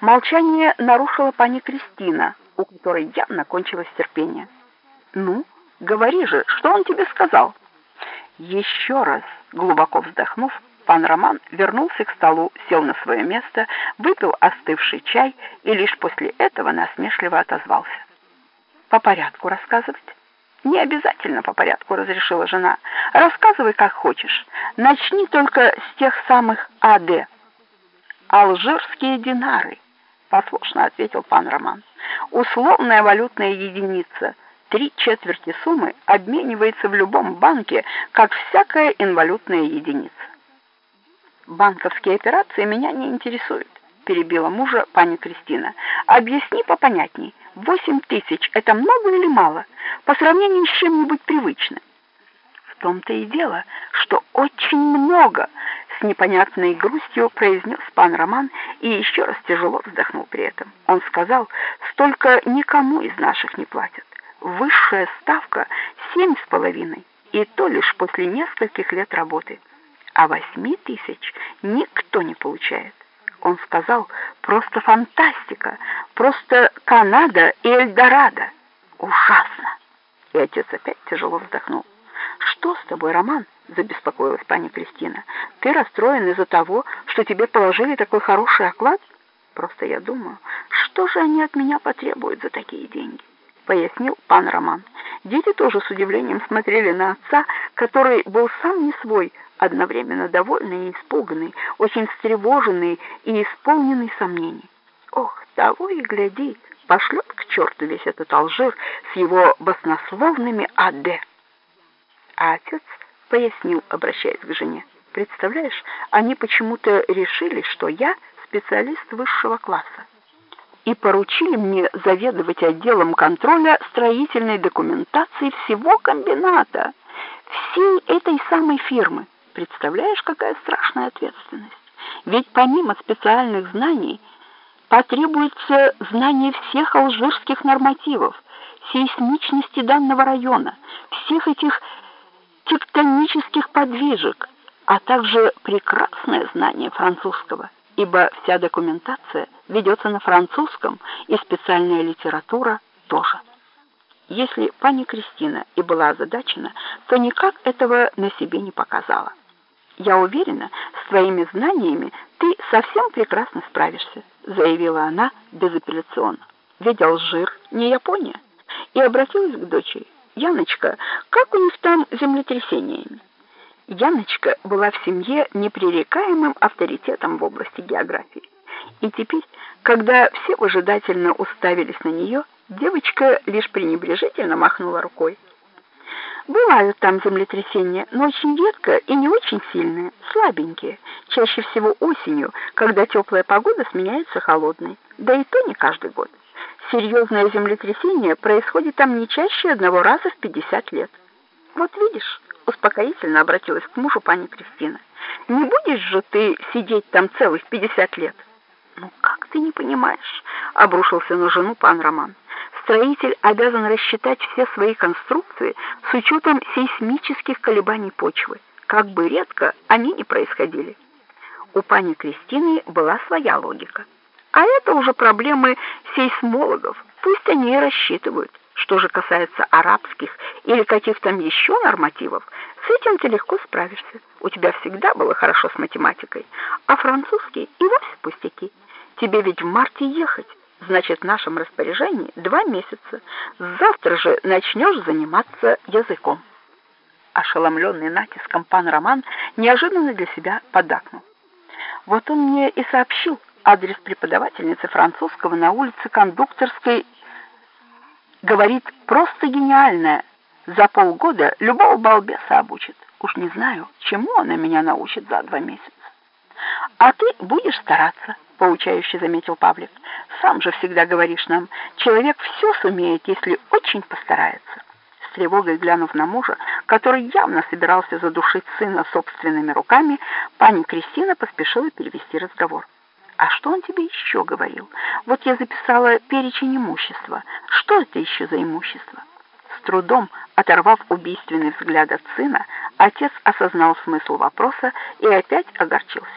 Молчание нарушила пани Кристина, у которой явно кончилось терпение. «Ну, говори же, что он тебе сказал?» Еще раз, глубоко вздохнув, пан Роман вернулся к столу, сел на свое место, выпил остывший чай и лишь после этого насмешливо отозвался. «По порядку рассказывать?» «Не обязательно по порядку», — разрешила жена. «Рассказывай, как хочешь. Начни только с тех самых АД». «Алжирские динары», — послушно ответил пан Роман. «Условная валютная единица. Три четверти суммы обменивается в любом банке, как всякая инвалютная единица». «Банковские операции меня не интересуют», — перебила мужа пани Кристина. «Объясни попонятней. Восемь тысяч — это много или мало? По сравнению с чем-нибудь привычным?» «В том-то и дело, что очень много», с непонятной грустью произнес пан Роман и еще раз тяжело вздохнул при этом. Он сказал, столько никому из наших не платят. Высшая ставка семь с половиной, и то лишь после нескольких лет работы. А восьми тысяч никто не получает. Он сказал, просто фантастика, просто Канада и Эльдорадо. Ужасно. И отец опять тяжело вздохнул. Что с тобой, Роман? забеспокоилась пани Кристина. Ты расстроен из-за того, что тебе положили такой хороший оклад? Просто я думаю, что же они от меня потребуют за такие деньги? пояснил пан Роман. Дети тоже с удивлением смотрели на отца, который был сам не свой, одновременно довольный и испуганный, очень встревоженный и исполненный сомнений. Ох, того и гляди, пошлет к черту весь этот Алжир с его баснословными АД. А отец пояснил, обращаясь к жене. Представляешь, они почему-то решили, что я специалист высшего класса и поручили мне заведовать отделом контроля строительной документации всего комбината, всей этой самой фирмы. Представляешь, какая страшная ответственность? Ведь помимо специальных знаний потребуется знание всех алжирских нормативов, сейсмичности данного района, всех этих тектонических подвижек, а также прекрасное знание французского, ибо вся документация ведется на французском и специальная литература тоже. Если пани Кристина и была озадачена, то никак этого на себе не показала. «Я уверена, с твоими знаниями ты совсем прекрасно справишься», заявила она безапелляционно. «Ведь Алжир не Япония». И обратилась к дочери. Яночка, как у них там землетрясениями? Яночка была в семье непререкаемым авторитетом в области географии. И теперь, когда все выжидательно уставились на нее, девочка лишь пренебрежительно махнула рукой. Бывают там землетрясения, но очень редко и не очень сильные, слабенькие, чаще всего осенью, когда теплая погода сменяется холодной, да и то не каждый год. Серьезное землетрясение происходит там не чаще одного раза в 50 лет. Вот видишь, успокоительно обратилась к мужу пани Кристина. Не будешь же ты сидеть там целых 50 лет? Ну как ты не понимаешь? обрушился на жену пан Роман. Строитель обязан рассчитать все свои конструкции с учетом сейсмических колебаний почвы, как бы редко они ни происходили. У пани Кристины была своя логика. А это уже проблемы сейсмологов. Пусть они и рассчитывают. Что же касается арабских или каких там еще нормативов, с этим ты легко справишься. У тебя всегда было хорошо с математикой. А французский и вовсе пустяки. Тебе ведь в марте ехать. Значит, в нашем распоряжении два месяца. Завтра же начнешь заниматься языком. Ошеломленный натиском пан Роман неожиданно для себя подакнул. Вот он мне и сообщил, адрес преподавательницы французского на улице Кондукторской. Говорит, просто гениальная. За полгода любого балбеса обучит. Уж не знаю, чему она меня научит за два месяца. А ты будешь стараться, поучающе заметил Павлик. Сам же всегда говоришь нам, человек все сумеет, если очень постарается. С тревогой глянув на мужа, который явно собирался задушить сына собственными руками, пани Кристина поспешила перевести разговор. А что он тебе еще говорил? Вот я записала перечень имущества. Что это еще за имущество? С трудом оторвав убийственный взгляд от сына, отец осознал смысл вопроса и опять огорчился.